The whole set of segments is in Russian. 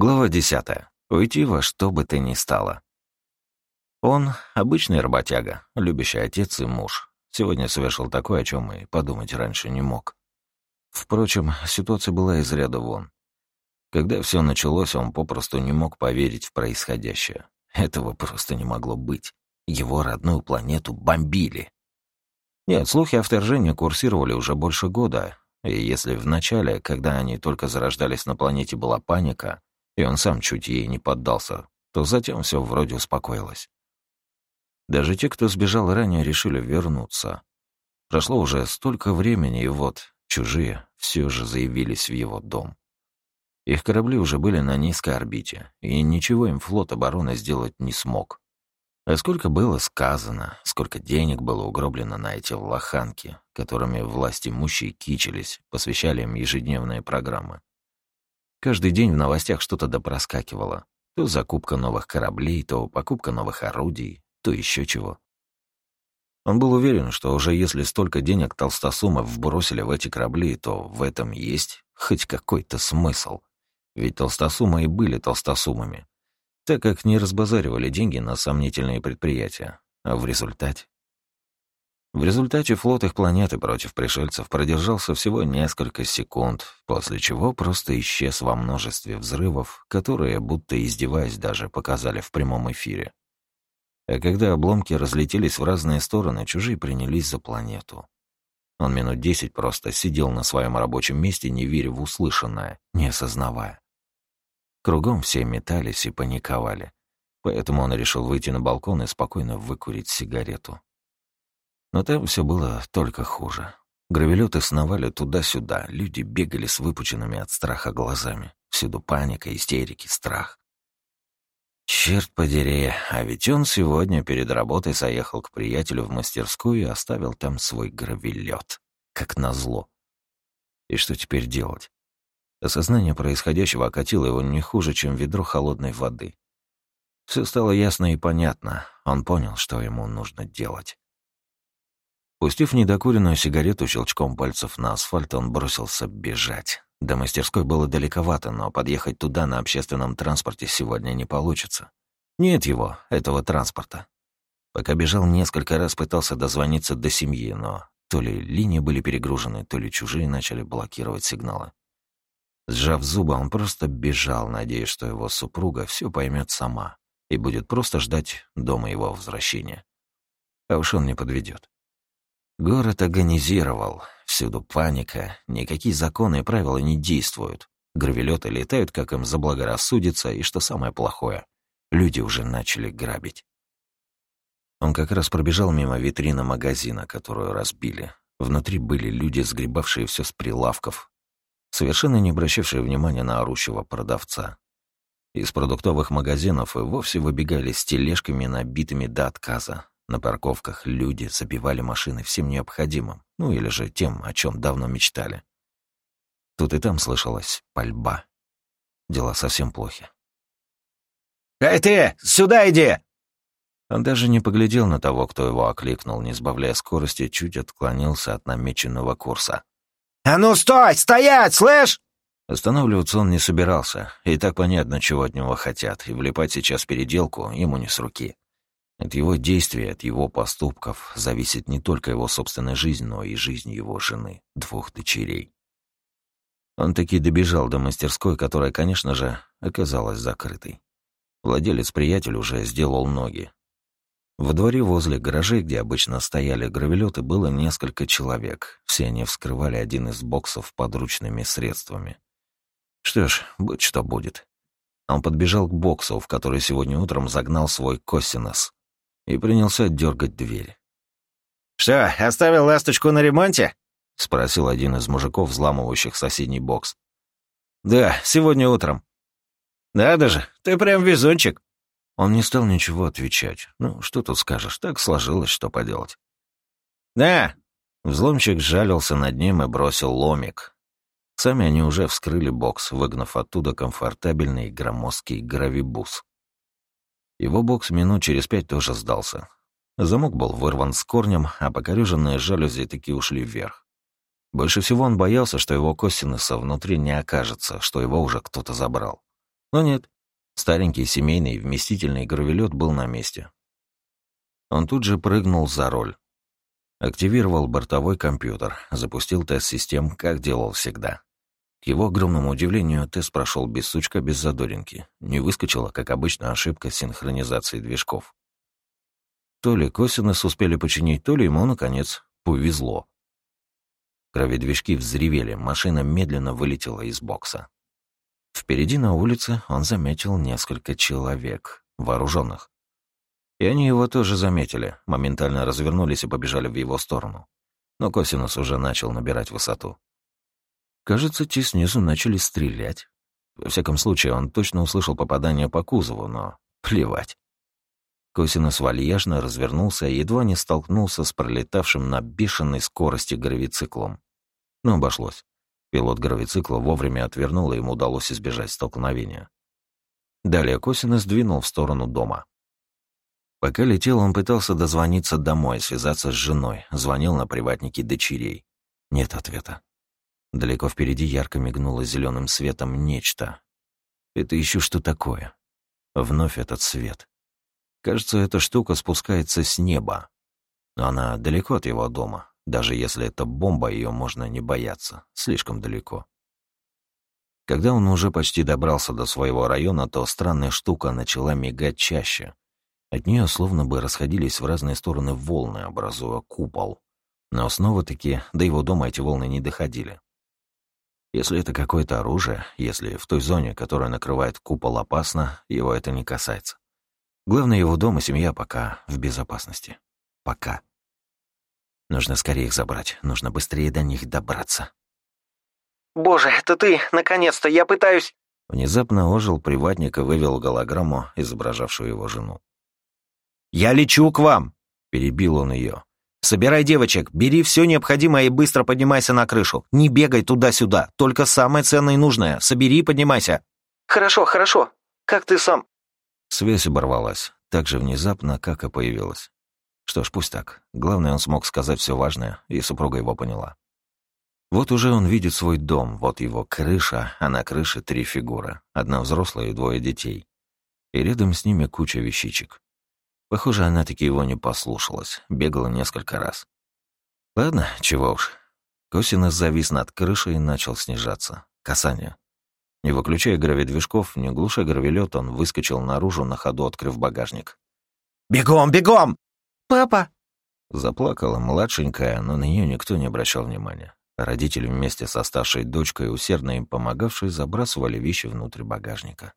Глава десятая. Уйти во что бы то ни стало. Он — обычный работяга, любящий отец и муж. Сегодня совершил такое, о чем и подумать раньше не мог. Впрочем, ситуация была из ряда вон. Когда все началось, он попросту не мог поверить в происходящее. Этого просто не могло быть. Его родную планету бомбили. Нет, слухи о вторжении курсировали уже больше года, и если в начале, когда они только зарождались на планете, была паника, и он сам чуть ей не поддался, то затем все вроде успокоилось. Даже те, кто сбежал ранее, решили вернуться. Прошло уже столько времени, и вот чужие все же заявились в его дом. Их корабли уже были на низкой орбите, и ничего им флот обороны сделать не смог. А сколько было сказано, сколько денег было угроблено на эти лоханки, которыми власть имущие кичились, посвящали им ежедневные программы. Каждый день в новостях что-то допроскакивало. То закупка новых кораблей, то покупка новых орудий, то еще чего. Он был уверен, что уже если столько денег толстосумов вбросили в эти корабли, то в этом есть хоть какой-то смысл. Ведь толстосумы и были толстосумами, так как не разбазаривали деньги на сомнительные предприятия. А в результате в результате флот их планеты против пришельцев продержался всего несколько секунд, после чего просто исчез во множестве взрывов, которые, будто издеваясь, даже показали в прямом эфире. А когда обломки разлетелись в разные стороны, чужие принялись за планету. Он минут десять просто сидел на своем рабочем месте, не веря в услышанное, не осознавая. Кругом все метались и паниковали, поэтому он решил выйти на балкон и спокойно выкурить сигарету. Но там все было только хуже. Гравелеты сновали туда-сюда, люди бегали с выпученными от страха глазами. Всюду паника, истерики, страх. Черт подери, а ведь он сегодня перед работой заехал к приятелю в мастерскую и оставил там свой гравелет, как назло. И что теперь делать? Осознание происходящего окатило его не хуже, чем ведро холодной воды. Все стало ясно и понятно. Он понял, что ему нужно делать. Пустив недокуренную сигарету щелчком пальцев на асфальт, он бросился бежать. До мастерской было далековато, но подъехать туда на общественном транспорте сегодня не получится. Нет его, этого транспорта. Пока бежал, несколько раз пытался дозвониться до семьи, но то ли линии были перегружены, то ли чужие начали блокировать сигналы. Сжав зубы, он просто бежал, надеясь, что его супруга все поймет сама и будет просто ждать дома его возвращения. А уж он не подведет. Город агонизировал, всюду паника, никакие законы и правила не действуют. Гравелеты летают, как им заблагорассудится, и что самое плохое, люди уже начали грабить. Он как раз пробежал мимо витрины магазина, которую разбили. Внутри были люди, сгребавшие все с прилавков, совершенно не обращавшие внимания на орущего продавца. Из продуктовых магазинов и вовсе выбегали с тележками, набитыми до отказа, на парковках люди забивали машины всем необходимым, ну или же тем, о чем давно мечтали. Тут и там слышалась пальба. Дела совсем плохи. «Эй ты, сюда иди!» Он даже не поглядел на того, кто его окликнул, не сбавляя скорости, чуть отклонился от намеченного курса. «А ну стой! Стоять! Слышь!» Останавливаться он не собирался, и так понятно, чего от него хотят, и влипать сейчас в переделку ему не с руки. От его действий, от его поступков зависит не только его собственная жизнь, но и жизнь его жены, двух дочерей. Он таки добежал до мастерской, которая, конечно же, оказалась закрытой. Владелец-приятель уже сделал ноги. Во дворе возле гаражей, где обычно стояли гравелеты, было несколько человек. Все они вскрывали один из боксов подручными средствами. Что ж, будь что будет. Он подбежал к боксу, в который сегодня утром загнал свой косинос и принялся дергать дверь. «Что, оставил ласточку на ремонте?» — спросил один из мужиков, взламывающих соседний бокс. «Да, сегодня утром». «Надо же, ты прям везунчик». Он не стал ничего отвечать. Ну, что тут скажешь, так сложилось, что поделать. «Да». Взломщик жалился над ним и бросил ломик. Сами они уже вскрыли бокс, выгнав оттуда комфортабельный громоздкий гравибус. Его бокс минут через пять тоже сдался. Замок был вырван с корнем, а покореженные жалюзи таки ушли вверх. Больше всего он боялся, что его косинуса внутри не окажется, что его уже кто-то забрал. Но нет, старенький семейный вместительный гравелет был на месте. Он тут же прыгнул за роль. Активировал бортовой компьютер, запустил тест систем, как делал всегда. К его огромному удивлению, тест прошел без сучка, без задоринки. Не выскочила, как обычно, ошибка синхронизации движков. То ли косинус успели починить, то ли ему, наконец, повезло. Гравидвижки взревели, машина медленно вылетела из бокса. Впереди на улице он заметил несколько человек, вооруженных. И они его тоже заметили, моментально развернулись и побежали в его сторону. Но Косинус уже начал набирать высоту. Кажется, те снизу начали стрелять. Во всяком случае, он точно услышал попадание по кузову, но плевать. Косинус вальяжно развернулся и едва не столкнулся с пролетавшим на бешеной скорости гравициклом. Но обошлось. Пилот гравицикла вовремя отвернул, и ему удалось избежать столкновения. Далее Косинус двинул в сторону дома. Пока летел, он пытался дозвониться домой, связаться с женой, звонил на приватники дочерей. Нет ответа. Далеко впереди ярко мигнуло зеленым светом нечто. Это еще что такое? Вновь этот свет. Кажется, эта штука спускается с неба. Она далеко от его дома. Даже если это бомба, ее можно не бояться. Слишком далеко. Когда он уже почти добрался до своего района, то странная штука начала мигать чаще — от нее словно бы расходились в разные стороны волны, образуя купол. Но снова-таки до его дома эти волны не доходили. Если это какое-то оружие, если в той зоне, которая накрывает купол, опасно, его это не касается. Главное, его дом и семья пока в безопасности. Пока. Нужно скорее их забрать, нужно быстрее до них добраться. «Боже, это ты! Наконец-то! Я пытаюсь...» Внезапно ожил приватник и вывел голограмму, изображавшую его жену. «Я лечу к вам!» — перебил он ее. «Собирай девочек, бери все необходимое и быстро поднимайся на крышу. Не бегай туда-сюда, только самое ценное и нужное. Собери и поднимайся». «Хорошо, хорошо. Как ты сам...» Связь оборвалась, так же внезапно, как и появилась. Что ж, пусть так. Главное, он смог сказать все важное, и супруга его поняла. Вот уже он видит свой дом, вот его крыша, а на крыше три фигуры. Одна взрослая и двое детей. И рядом с ними куча вещичек. Похоже, она таки его не послушалась, бегала несколько раз. Ладно, чего уж. Косинус завис над крышей и начал снижаться. Касание. Не выключая гравидвижков, не глуша гравелет, он выскочил наружу, на ходу открыв багажник. «Бегом, бегом! Папа!» Заплакала младшенькая, но на нее никто не обращал внимания. Родители вместе со старшей дочкой, усердно им помогавшей, забрасывали вещи внутрь багажника.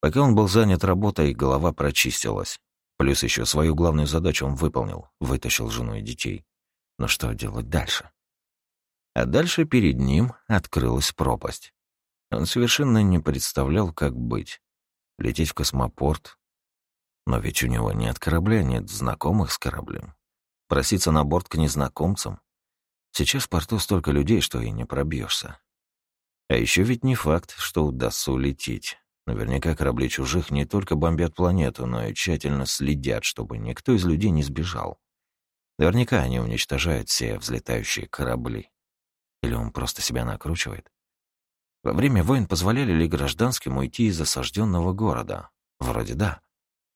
Пока он был занят работой, голова прочистилась. Плюс еще свою главную задачу он выполнил, вытащил жену и детей. Но что делать дальше? А дальше перед ним открылась пропасть. Он совершенно не представлял, как быть. Лететь в космопорт. Но ведь у него нет корабля, нет знакомых с кораблем. Проситься на борт к незнакомцам. Сейчас в порту столько людей, что и не пробьешься. А еще ведь не факт, что удастся улететь. Наверняка корабли чужих не только бомбят планету, но и тщательно следят, чтобы никто из людей не сбежал. Наверняка они уничтожают все взлетающие корабли. Или он просто себя накручивает? Во время войн позволяли ли гражданским уйти из осажденного города? Вроде да.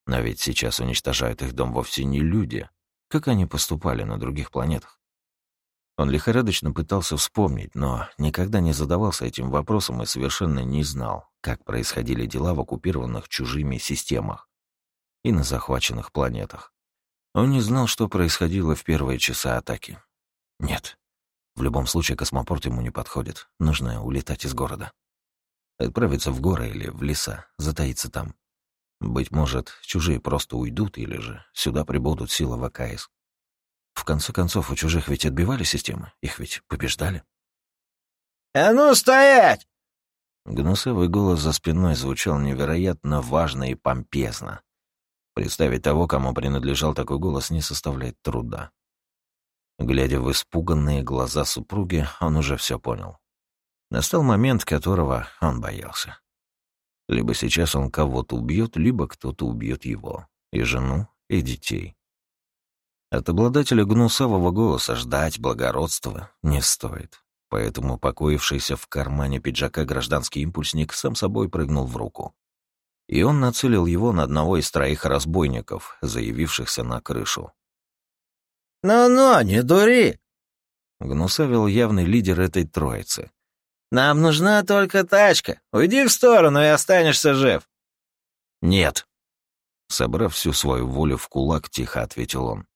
Но ведь сейчас уничтожают их дом вовсе не люди. Как они поступали на других планетах? Он лихорадочно пытался вспомнить, но никогда не задавался этим вопросом и совершенно не знал, как происходили дела в оккупированных чужими системах и на захваченных планетах. Он не знал, что происходило в первые часы атаки. Нет, в любом случае космопорт ему не подходит. Нужно улетать из города. Отправиться в горы или в леса, затаиться там. Быть может, чужие просто уйдут или же сюда прибудут силы ВКС. В конце концов, у чужих ведь отбивали системы, их ведь побеждали. «А ну, стоять!» Гнусовый голос за спиной звучал невероятно важно и помпезно. Представить того, кому принадлежал такой голос, не составляет труда. Глядя в испуганные глаза супруги, он уже все понял. Настал момент, которого он боялся. Либо сейчас он кого-то убьет, либо кто-то убьет его, и жену, и детей. От обладателя гнусавого голоса ждать благородства не стоит. Поэтому покоившийся в кармане пиджака гражданский импульсник сам собой прыгнул в руку. И он нацелил его на одного из троих разбойников, заявившихся на крышу. «Ну-ну, не дури!» — гнусавил явный лидер этой троицы. «Нам нужна только тачка. Уйди в сторону и останешься жив». «Нет». Собрав всю свою волю в кулак, тихо ответил он.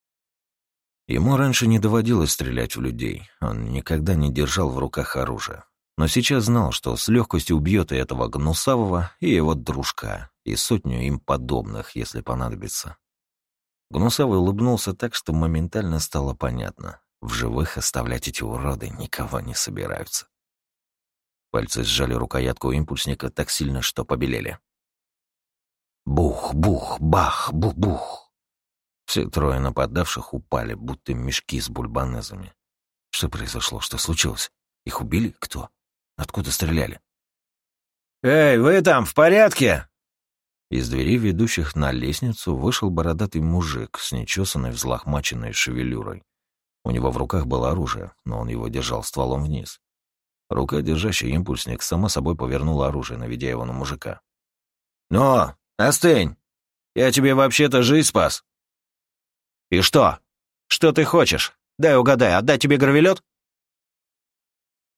Ему раньше не доводилось стрелять в людей, он никогда не держал в руках оружие. Но сейчас знал, что с легкостью убьет и этого Гнусавого, и его дружка, и сотню им подобных, если понадобится. Гнусавый улыбнулся так, что моментально стало понятно. В живых оставлять эти уроды никого не собираются. Пальцы сжали рукоятку импульсника так сильно, что побелели. Бух, бух, бах, бух-бух. Все трое нападавших упали, будто мешки с бульбанезами. Что произошло? Что случилось? Их убили? Кто? Откуда стреляли? «Эй, вы там, в порядке?» Из дверей, ведущих на лестницу, вышел бородатый мужик с нечесанной взлохмаченной шевелюрой. У него в руках было оружие, но он его держал стволом вниз. Рука, держащая импульсник, сама собой повернула оружие, наведя его на мужика. «Но, остынь! Я тебе вообще-то жизнь спас!» «И что? Что ты хочешь? Дай угадай, отдать тебе гравелет?»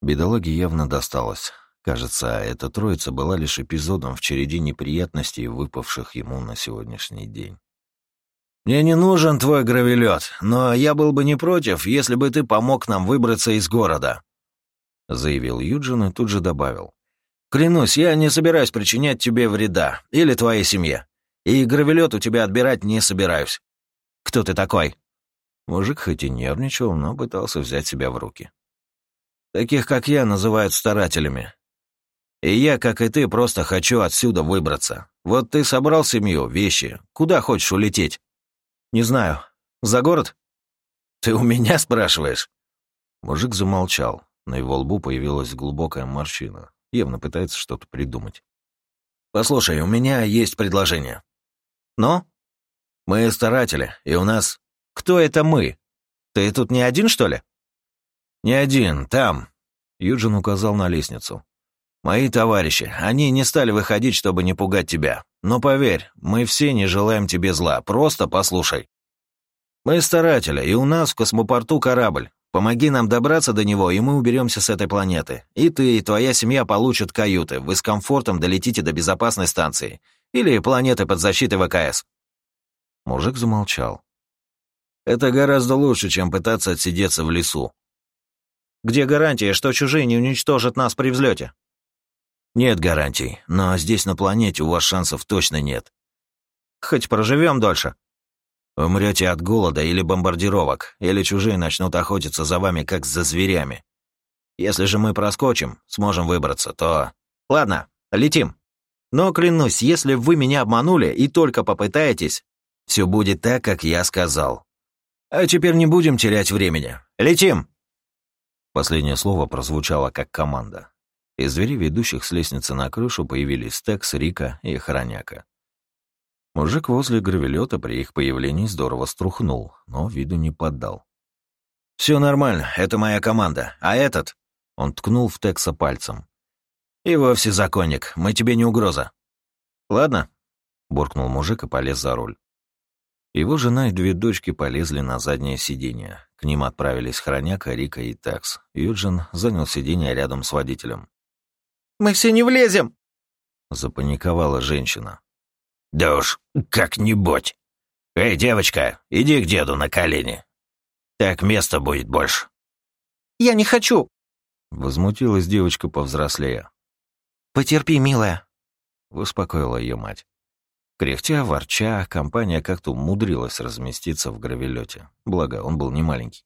Бедолаге явно досталось. Кажется, эта троица была лишь эпизодом в череде неприятностей, выпавших ему на сегодняшний день. «Мне не нужен твой гравелет, но я был бы не против, если бы ты помог нам выбраться из города», — заявил Юджин и тут же добавил. «Клянусь, я не собираюсь причинять тебе вреда или твоей семье, и гравелет у тебя отбирать не собираюсь. Кто ты такой?» Мужик хоть и нервничал, но пытался взять себя в руки. «Таких, как я, называют старателями. И я, как и ты, просто хочу отсюда выбраться. Вот ты собрал семью, вещи. Куда хочешь улететь?» «Не знаю. За город?» «Ты у меня спрашиваешь?» Мужик замолчал. На его лбу появилась глубокая морщина. Явно пытается что-то придумать. «Послушай, у меня есть предложение». «Но?» Мы старатели, и у нас... Кто это мы? Ты тут не один, что ли? Не один, там. Юджин указал на лестницу. Мои товарищи, они не стали выходить, чтобы не пугать тебя. Но поверь, мы все не желаем тебе зла, просто послушай. Мы старатели, и у нас в космопорту корабль. Помоги нам добраться до него, и мы уберемся с этой планеты. И ты, и твоя семья получат каюты. Вы с комфортом долетите до безопасной станции. Или планеты под защитой ВКС. Мужик замолчал. «Это гораздо лучше, чем пытаться отсидеться в лесу». «Где гарантия, что чужие не уничтожат нас при взлете?» «Нет гарантий, но здесь на планете у вас шансов точно нет. Хоть проживем дольше». «Умрете от голода или бомбардировок, или чужие начнут охотиться за вами, как за зверями. Если же мы проскочим, сможем выбраться, то...» «Ладно, летим. Но клянусь, если вы меня обманули и только попытаетесь, все будет так, как я сказал. А теперь не будем терять времени. Летим!» Последнее слово прозвучало как команда. Из двери, ведущих с лестницы на крышу, появились Текс, Рика и Хороняка. Мужик возле гравелета при их появлении здорово струхнул, но виду не поддал. «Все нормально, это моя команда. А этот...» Он ткнул в Текса пальцем. «И вовсе законник, мы тебе не угроза». «Ладно», — буркнул мужик и полез за руль. Его жена и две дочки полезли на заднее сиденье. К ним отправились Хроняка, Рика и Такс. Юджин занял сиденье рядом с водителем. «Мы все не влезем!» Запаниковала женщина. «Да уж, как-нибудь. Эй, девочка, иди к деду на колени. Так места будет больше». «Я не хочу!» Возмутилась девочка повзрослее. «Потерпи, милая», — успокоила ее мать. Кряхтя, ворча, компания как-то умудрилась разместиться в гравелете. Благо, он был не маленький.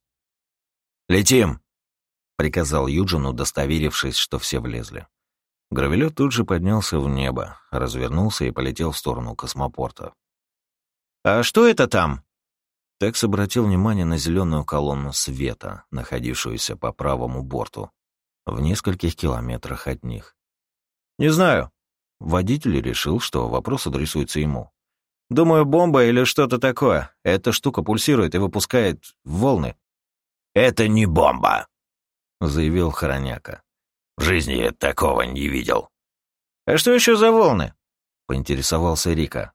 «Летим!» — приказал Юджин, удостоверившись, что все влезли. Гравелет тут же поднялся в небо, развернулся и полетел в сторону космопорта. «А что это там?» Текс обратил внимание на зеленую колонну света, находившуюся по правому борту, в нескольких километрах от них. «Не знаю», Водитель решил, что вопрос адресуется ему. «Думаю, бомба или что-то такое. Эта штука пульсирует и выпускает волны». «Это не бомба!» — заявил Хороняка. «В жизни я такого не видел». «А что еще за волны?» — поинтересовался Рика.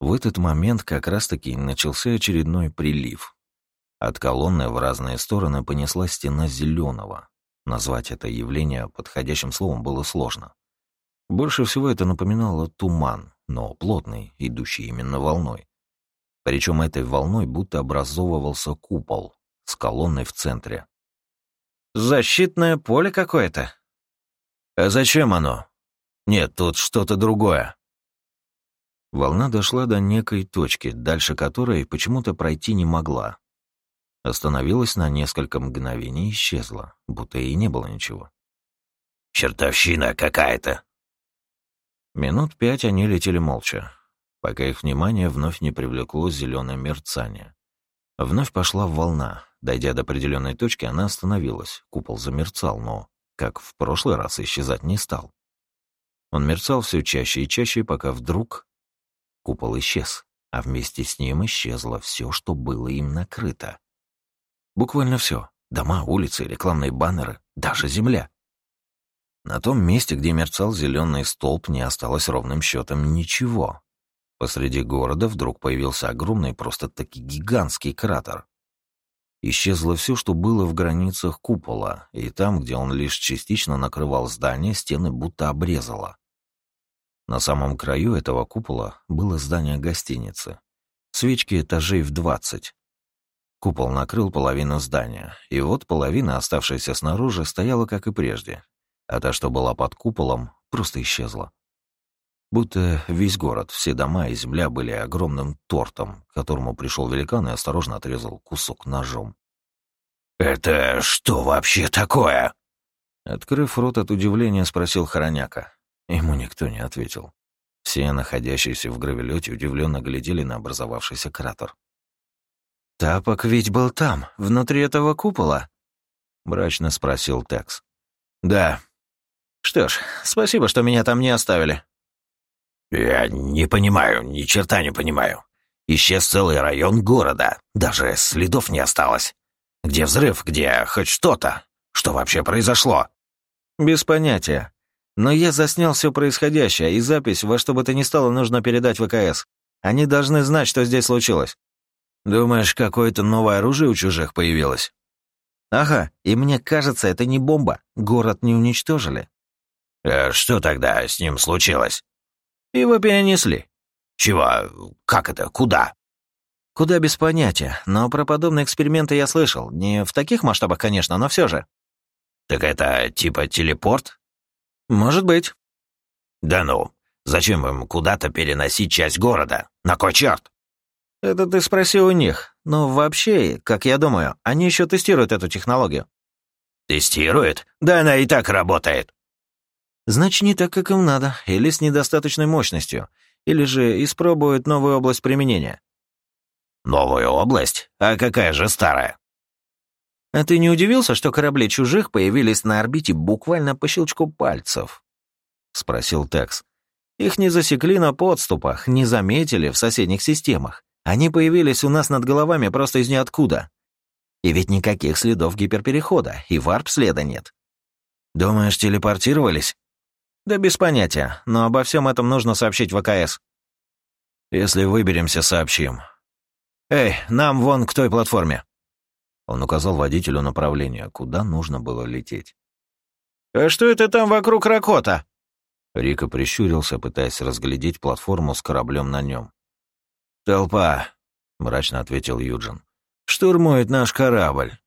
В этот момент как раз-таки начался очередной прилив. От колонны в разные стороны понесла стена зеленого. Назвать это явление подходящим словом было сложно. Больше всего это напоминало туман, но плотный, идущий именно волной. Причем этой волной будто образовывался купол с колонной в центре. «Защитное поле какое-то?» «А зачем оно?» «Нет, тут что-то другое». Волна дошла до некой точки, дальше которой почему-то пройти не могла. Остановилась на несколько мгновений и исчезла, будто и не было ничего. «Чертовщина какая-то!» Минут пять они летели молча, пока их внимание вновь не привлекло зеленое мерцание. Вновь пошла волна. Дойдя до определенной точки, она остановилась. Купол замерцал, но, как в прошлый раз, исчезать не стал. Он мерцал все чаще и чаще, пока вдруг Купол исчез, а вместе с ним исчезло все, что было им накрыто. Буквально все. Дома, улицы, рекламные баннеры, даже земля. На том месте, где мерцал зеленый столб, не осталось ровным счетом ничего. Посреди города вдруг появился огромный, просто-таки гигантский кратер. Исчезло все, что было в границах купола, и там, где он лишь частично накрывал здание, стены будто обрезало. На самом краю этого купола было здание гостиницы. Свечки этажей в двадцать. Купол накрыл половину здания, и вот половина, оставшаяся снаружи, стояла как и прежде, а та, что была под куполом, просто исчезла. Будто весь город, все дома и земля были огромным тортом, к которому пришел великан и осторожно отрезал кусок ножом. «Это что вообще такое?» Открыв рот от удивления, спросил Хороняка. Ему никто не ответил. Все, находящиеся в гравелете, удивленно глядели на образовавшийся кратер. «Тапок ведь был там, внутри этого купола?» — мрачно спросил Текс. «Да». «Что ж, спасибо, что меня там не оставили». «Я не понимаю, ни черта не понимаю. Исчез целый район города, даже следов не осталось. Где взрыв, где хоть что-то? Что вообще произошло?» «Без понятия. Но я заснял все происходящее, и запись во что бы то ни стало нужно передать ВКС. Они должны знать, что здесь случилось. Думаешь, какое-то новое оружие у чужих появилось? Ага, и мне кажется, это не бомба. Город не уничтожили. А что тогда с ним случилось? Его перенесли. Чего? Как это? Куда? Куда без понятия, но про подобные эксперименты я слышал. Не в таких масштабах, конечно, но все же. Так это типа телепорт? «Может быть». «Да ну, зачем им куда-то переносить часть города? На кой черт?» «Это ты спроси у них. Но вообще, как я думаю, они еще тестируют эту технологию». «Тестируют? Да она и так работает». «Значит, не так, как им надо, или с недостаточной мощностью, или же испробуют новую область применения». «Новую область? А какая же старая?» А ты не удивился, что корабли чужих появились на орбите буквально по щелчку пальцев? Спросил Текс. Их не засекли на подступах, не заметили в соседних системах. Они появились у нас над головами просто из ниоткуда. И ведь никаких следов гиперперехода, и варп-следа нет. Думаешь, телепортировались? Да без понятия, но обо всем этом нужно сообщить ВКС. Если выберемся, сообщим. Эй, нам вон к той платформе. Он указал водителю направление, куда нужно было лететь. «А что это там вокруг Ракота?» Рика прищурился, пытаясь разглядеть платформу с кораблем на нем. «Толпа», — мрачно ответил Юджин. «Штурмует наш корабль.